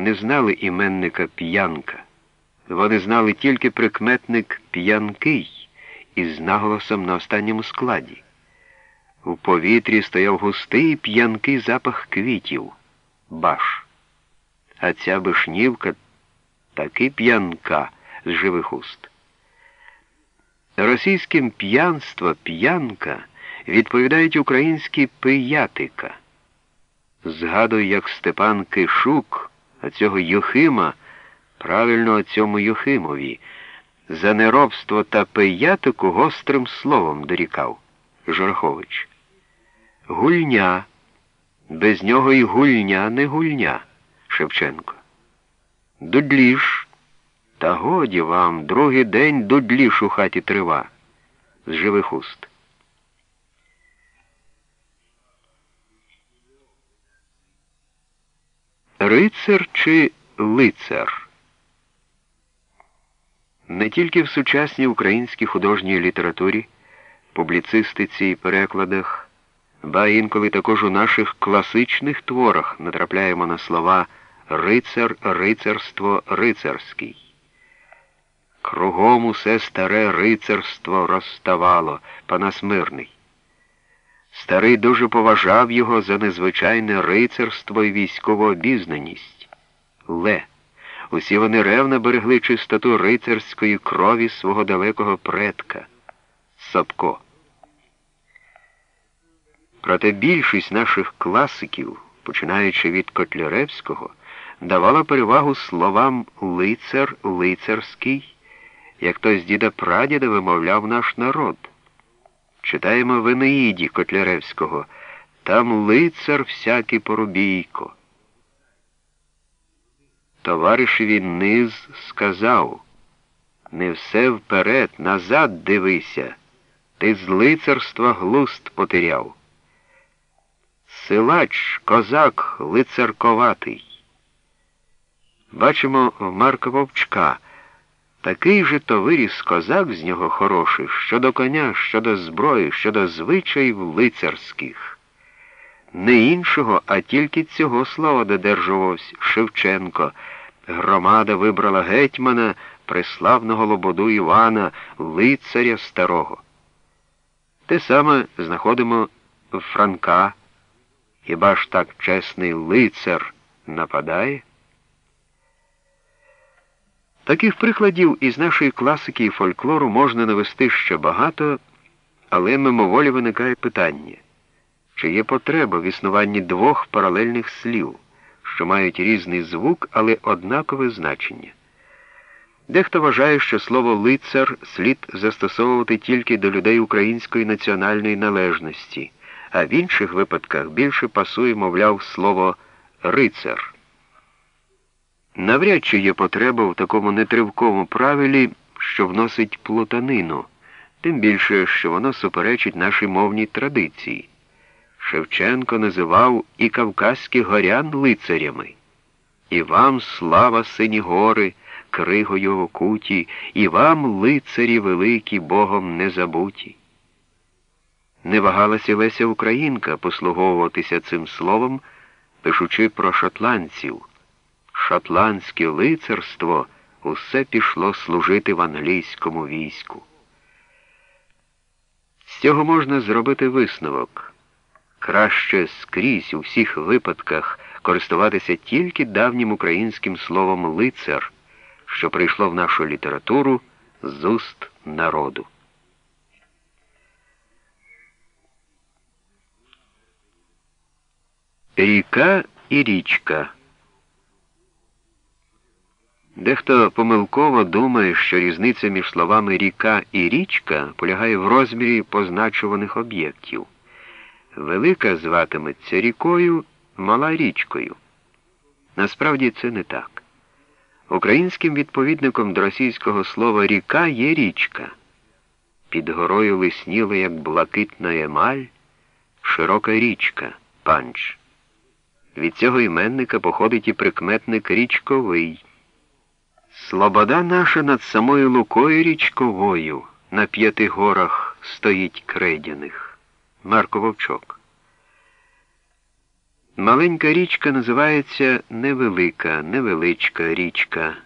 не знали іменника п'янка. Вони знали тільки прикметник п'янкий із наголосом на останньому складі. У повітрі стояв густий п'янкий запах квітів, баш. А ця вишнівка таки п'янка з живих уст. Російським п'янство, п'янка відповідають українські пиятика. Згадую, як Степан Кишук, а цього Юхима, правильно цьому Юхимові, за неробство та пиятику гострим словом дорікав Жорохович. Гульня, без нього і гульня не гульня, Шевченко. Дудліш, та годі вам, другий день дудліш у хаті трива, з живих уст. Рицар чи лицар? Не тільки в сучасній українській художній літературі, публіцистиці і перекладах, ба інколи також у наших класичних творах натрапляємо на слова рицар, рицарство, рицарський. Кругом усе старе рицарство розставало, Панас Мирний. Старий дуже поважав його за незвичайне рицарство і військову обізнаність. Ле. Усі вони ревно берегли чистоту рицарської крові свого далекого предка Сапко. Проте більшість наших класиків, починаючи від Котляревського, давала перевагу словам лицар, лицарський, як то з діда прадіда вимовляв наш народ. Читаємо в Енеїді Котляревського там лицар всякий порубійко. Товаришеві низ сказав не все вперед, назад дивися, ти з лицарства глуст потеряв. Силач, козак лицарковатий. Бачимо в Марка Вовчка. Такий же то виріс козак з нього хороший, щодо коня, щодо зброї, щодо звичаїв лицарських. Не іншого, а тільки цього слова додержувався Шевченко. Громада вибрала гетьмана, преславного лободу Івана, лицаря старого. Те саме знаходимо в Франка. Хіба ж так чесний лицар нападає? Таких прикладів із нашої класики і фольклору можна навести ще багато, але мимоволі виникає питання, чи є потреба в існуванні двох паралельних слів, що мають різний звук, але однакове значення. Дехто вважає, що слово лицар слід застосовувати тільки до людей української національної належності, а в інших випадках більше пасує, мовляв, слово рицар. Навряд чи є потреба в такому нетривкому правилі, що вносить плутанину, тим більше, що воно суперечить нашій мовній традиції. Шевченко називав і кавказьких горян лицарями. І вам слава сині гори, кригою окуті, і вам, лицарі великі, Богом не забуті. Не вагалася Леся Українка послуговуватися цим словом, пишучи про шотландців шотландське лицарство усе пішло служити в англійському війську. З цього можна зробити висновок. Краще скрізь у всіх випадках користуватися тільки давнім українським словом лицар, що прийшло в нашу літературу з уст народу. Ріка і річка Дехто помилково думає, що різниця між словами ріка і річка полягає в розмірі позначуваних об'єктів. Велика зватиметься рікою, мала річкою. Насправді це не так. Українським відповідником до російського слова ріка є річка. Під горою лисніла, як блакитна емаль, широка річка, панч. Від цього іменника походить і прикметник річковий. Слобода наша над самою лукою річковою на п'яти горах стоїть крейдяних. Марко Вовчок. Маленька річка називається невелика, невеличка річка.